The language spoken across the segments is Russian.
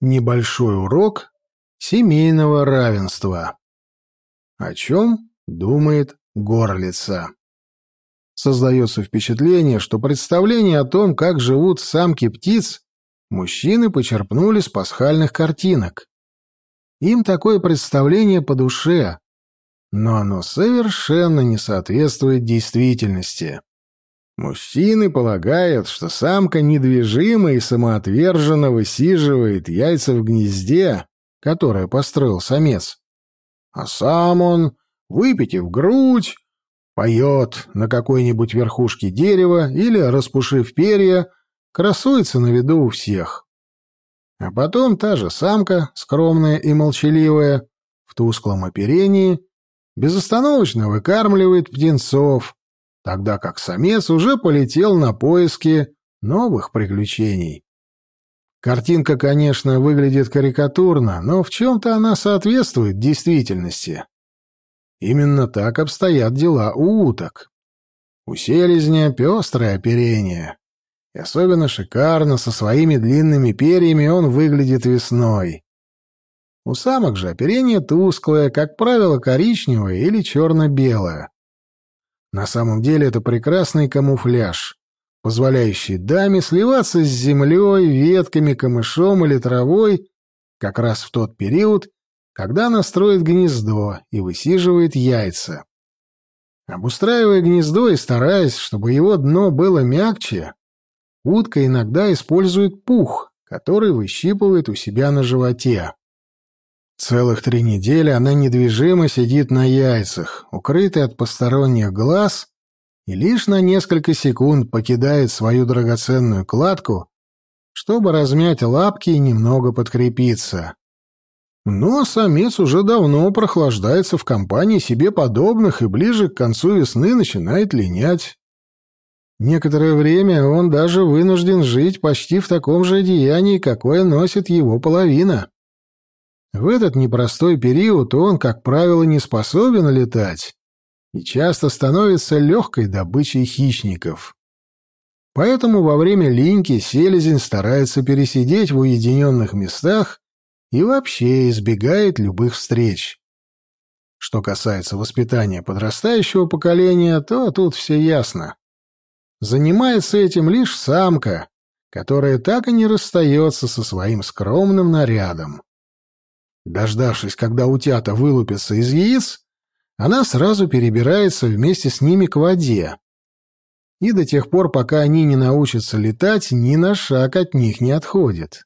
Небольшой урок семейного равенства. О чем думает горлица? Создается впечатление, что представление о том, как живут самки птиц, мужчины почерпнули с пасхальных картинок. Им такое представление по душе, но оно совершенно не соответствует действительности. Мужчины полагают, что самка недвижимо и самоотверженно высиживает яйца в гнезде, которое построил самец. А сам он, выпитив грудь, поет на какой-нибудь верхушке дерева или, распушив перья, красуется на виду у всех. А потом та же самка, скромная и молчаливая, в тусклом оперении, безостановочно выкармливает птенцов, тогда как самец уже полетел на поиски новых приключений. Картинка, конечно, выглядит карикатурно, но в чем-то она соответствует действительности. Именно так обстоят дела у уток. У селезня пестрое оперение. И особенно шикарно со своими длинными перьями он выглядит весной. У самок же оперение тусклое, как правило, коричневое или черно-белое. На самом деле это прекрасный камуфляж, позволяющий даме сливаться с землей, ветками, камышом или травой как раз в тот период, когда она строит гнездо и высиживает яйца. Обустраивая гнездо и стараясь, чтобы его дно было мягче, утка иногда использует пух, который выщипывает у себя на животе. Целых три недели она недвижимо сидит на яйцах, укрытая от посторонних глаз, и лишь на несколько секунд покидает свою драгоценную кладку, чтобы размять лапки и немного подкрепиться. Но самец уже давно прохлаждается в компании себе подобных и ближе к концу весны начинает линять. Некоторое время он даже вынужден жить почти в таком же одеянии, какое носит его половина. В этот непростой период он, как правило, не способен летать и часто становится легкой добычей хищников. Поэтому во время линьки селезень старается пересидеть в уединенных местах и вообще избегает любых встреч. Что касается воспитания подрастающего поколения, то тут все ясно. Занимается этим лишь самка, которая так и не расстается со своим скромным нарядом. Дождавшись, когда утята вылупятся из яиц, она сразу перебирается вместе с ними к воде. И до тех пор, пока они не научатся летать, ни на шаг от них не отходит.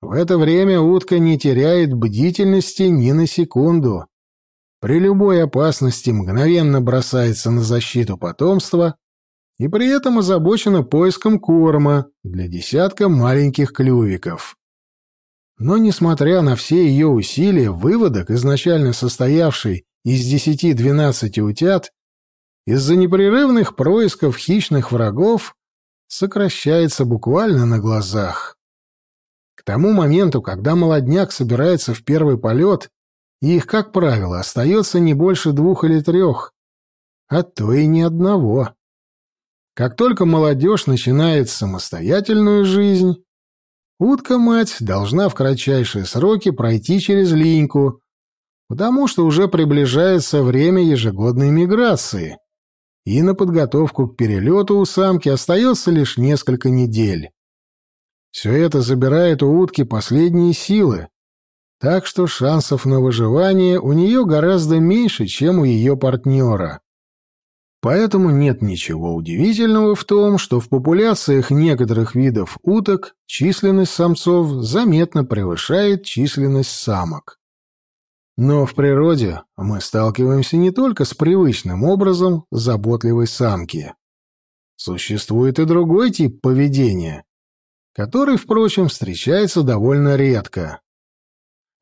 В это время утка не теряет бдительности ни на секунду. При любой опасности мгновенно бросается на защиту потомства и при этом озабочена поиском корма для десятка маленьких клювиков. Но, несмотря на все ее усилия, выводок, изначально состоявший из десяти-двенадцати утят, из-за непрерывных происков хищных врагов сокращается буквально на глазах. К тому моменту, когда молодняк собирается в первый полет, их, как правило, остается не больше двух или трех, а то и ни одного. Как только молодежь начинает самостоятельную жизнь, Утка-мать должна в кратчайшие сроки пройти через линьку, потому что уже приближается время ежегодной миграции, и на подготовку к перелету у самки остается лишь несколько недель. Все это забирает у утки последние силы, так что шансов на выживание у нее гораздо меньше, чем у ее партнера. Поэтому нет ничего удивительного в том, что в популяциях некоторых видов уток численность самцов заметно превышает численность самок. Но в природе мы сталкиваемся не только с привычным образом заботливой самки. Существует и другой тип поведения, который, впрочем, встречается довольно редко.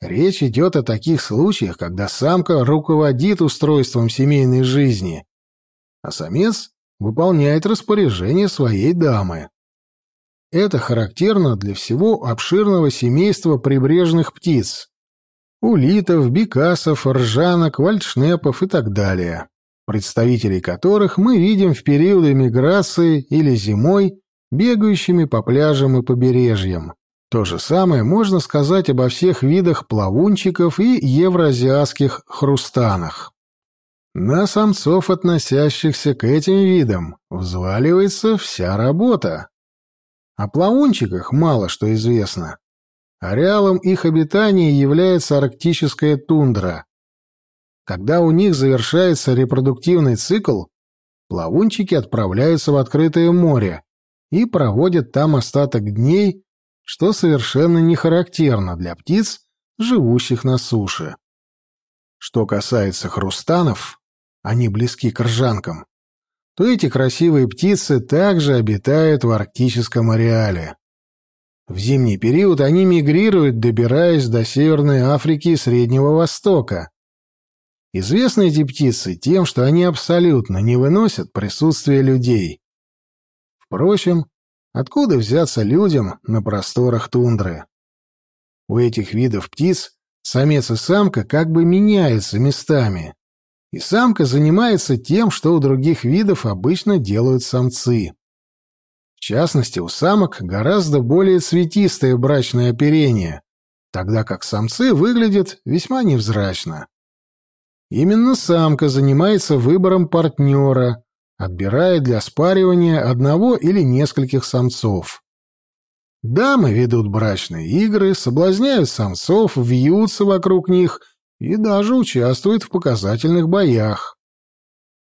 Речь идет о таких случаях, когда самка руководит устройством семейной жизни а самец выполняет распоряжение своей дамы. Это характерно для всего обширного семейства прибрежных птиц – улитов, бекасов, ржанок, вальдшнепов и так далее, представителей которых мы видим в периоды миграции или зимой бегающими по пляжам и побережьям. То же самое можно сказать обо всех видах плавунчиков и евроазиатских хрустанах. На самцов, относящихся к этим видам, взваливается вся работа. О плавунчиках мало что известно. Ареалом их обитания является арктическая тундра. Когда у них завершается репродуктивный цикл, плавунчики отправляются в открытое море и проводят там остаток дней, что совершенно не характерно для птиц, живущих на суше. Что касается хрустанов, они близки к ржанкам, то эти красивые птицы также обитают в арктическом ареале. В зимний период они мигрируют, добираясь до Северной Африки и Среднего Востока. Известны эти птицы тем, что они абсолютно не выносят присутствие людей. Впрочем, откуда взяться людям на просторах тундры? У этих видов птиц самец и самка как бы меняются местами и самка занимается тем, что у других видов обычно делают самцы. В частности, у самок гораздо более цветистое брачное оперение, тогда как самцы выглядят весьма невзрачно. Именно самка занимается выбором партнера, отбирая для спаривания одного или нескольких самцов. Дамы ведут брачные игры, соблазняют самцов, вьются вокруг них – и даже участвует в показательных боях.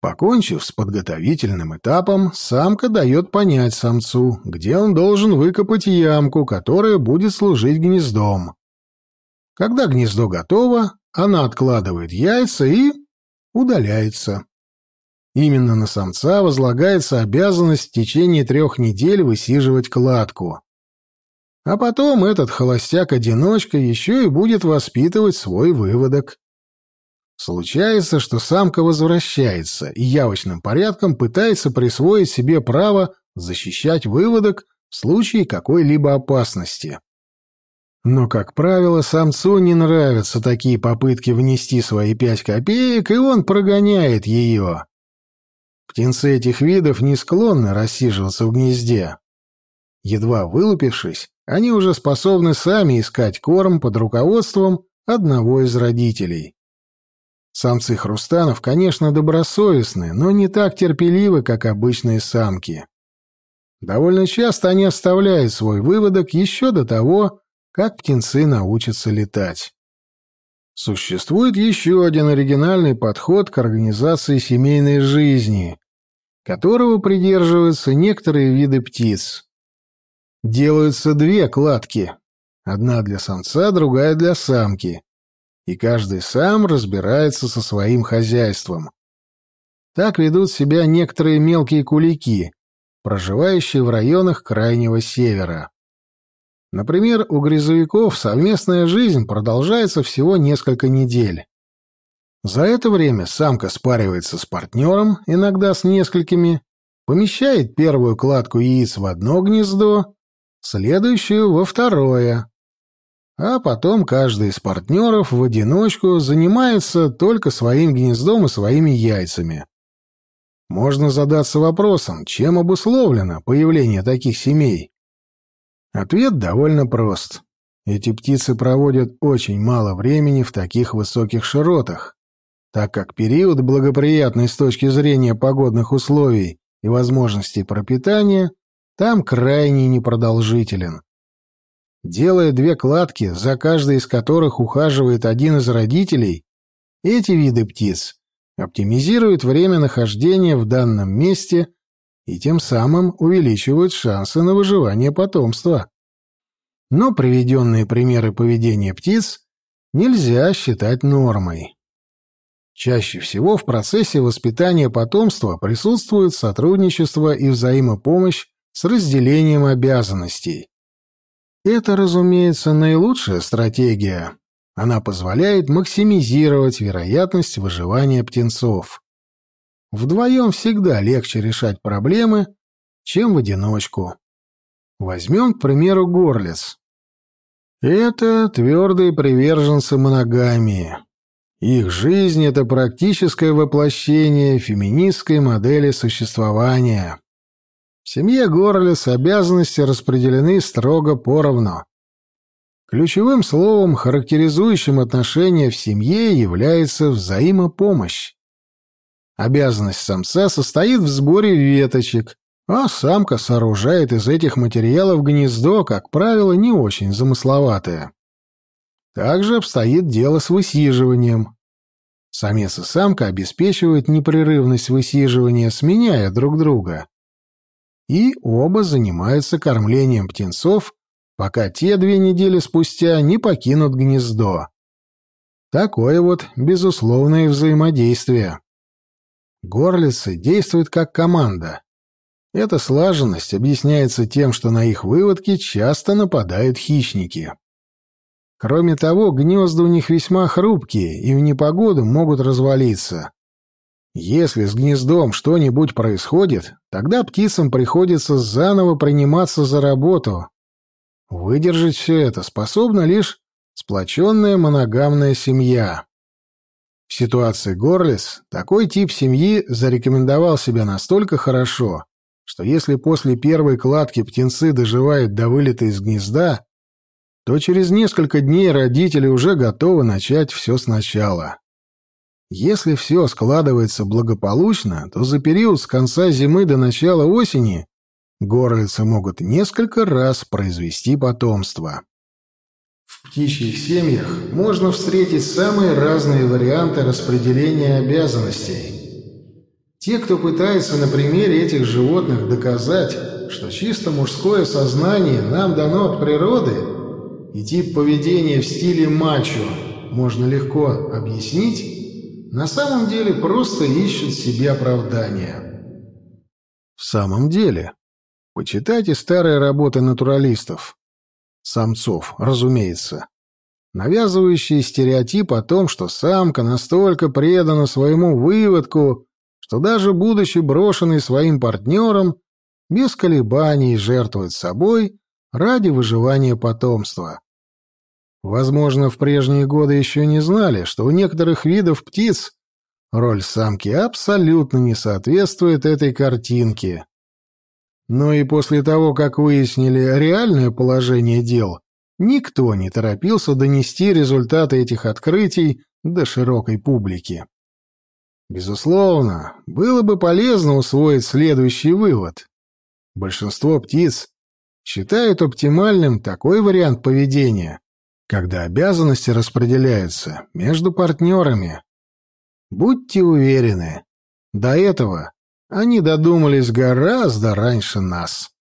Покончив с подготовительным этапом, самка дает понять самцу, где он должен выкопать ямку, которая будет служить гнездом. Когда гнездо готово, она откладывает яйца и удаляется. Именно на самца возлагается обязанность в течение трех недель высиживать кладку. А потом этот холостяк-одиночка еще и будет воспитывать свой выводок. Случается, что самка возвращается и явочным порядком пытается присвоить себе право защищать выводок в случае какой-либо опасности. Но, как правило, самцу не нравятся такие попытки внести свои пять копеек, и он прогоняет ее. Птенцы этих видов не склонны рассиживаться в гнезде. Едва вылупившись, они уже способны сами искать корм под руководством одного из родителей. Самцы хрустанов, конечно, добросовестны, но не так терпеливы, как обычные самки. Довольно часто они оставляют свой выводок еще до того, как птенцы научатся летать. Существует еще один оригинальный подход к организации семейной жизни, которого придерживаются некоторые виды птиц. Делаются две кладки. Одна для самца, другая для самки. И каждый сам разбирается со своим хозяйством. Так ведут себя некоторые мелкие кулики, проживающие в районах Крайнего Севера. Например, у грязовиков совместная жизнь продолжается всего несколько недель. За это время самка спаривается с партнером, иногда с несколькими, помещает первую кладку яиц в одно гнездо, следующую во второе. А потом каждый из партнеров в одиночку занимается только своим гнездом и своими яйцами. Можно задаться вопросом, чем обусловлено появление таких семей. Ответ довольно прост. Эти птицы проводят очень мало времени в таких высоких широтах, так как период, благоприятный с точки зрения погодных условий и возможностей пропитания, там крайне непродолжителен. Делая две кладки, за каждой из которых ухаживает один из родителей, эти виды птиц оптимизируют время нахождения в данном месте и тем самым увеличивают шансы на выживание потомства. Но приведенные примеры поведения птиц нельзя считать нормой. Чаще всего в процессе воспитания потомства присутствует сотрудничество и взаимопомощь с разделением обязанностей. Это, разумеется, наилучшая стратегия. Она позволяет максимизировать вероятность выживания птенцов. Вдвоем всегда легче решать проблемы, чем в одиночку. Возьмем, к примеру, горлиц. Это твердые приверженцы моногамии. Их жизнь — это практическое воплощение феминистской модели существования. В семье Горлес обязанности распределены строго поровну. Ключевым словом, характеризующим отношения в семье, является взаимопомощь. Обязанность самца состоит в сборе веточек, а самка сооружает из этих материалов гнездо, как правило, не очень замысловатое. Также обстоит дело с высиживанием. Самец и самка обеспечивают непрерывность высиживания, сменяя друг друга. И оба занимаются кормлением птенцов пока те две недели спустя не покинут гнездо. Такое вот безусловное взаимодействие. Горлицы действуют как команда. Эта слаженность объясняется тем, что на их выводки часто нападают хищники. Кроме того, гнезда у них весьма хрупкие и в непогоду могут развалиться. Если с гнездом что-нибудь происходит, тогда птицам приходится заново приниматься за работу, Выдержать все это способна лишь сплоченная моногамная семья. В ситуации Горлис такой тип семьи зарекомендовал себя настолько хорошо, что если после первой кладки птенцы доживают до вылета из гнезда, то через несколько дней родители уже готовы начать все сначала. Если все складывается благополучно, то за период с конца зимы до начала осени Горлицы могут несколько раз произвести потомство. В птичьих семьях можно встретить самые разные варианты распределения обязанностей. Те, кто пытается на примере этих животных доказать, что чисто мужское сознание нам дано от природы, и тип поведения в стиле мачо можно легко объяснить, на самом деле просто ищут себе оправдания. В самом деле, Почитайте старые работы натуралистов. Самцов, разумеется. Навязывающие стереотип о том, что самка настолько предана своему выводку, что даже будучи брошенной своим партнером, без колебаний жертвует собой ради выживания потомства. Возможно, в прежние годы еще не знали, что у некоторых видов птиц роль самки абсолютно не соответствует этой картинке. Но и после того, как выяснили реальное положение дел, никто не торопился донести результаты этих открытий до широкой публики. Безусловно, было бы полезно усвоить следующий вывод. Большинство птиц считают оптимальным такой вариант поведения, когда обязанности распределяются между партнерами. Будьте уверены, до этого они додумались гораздо раньше нас.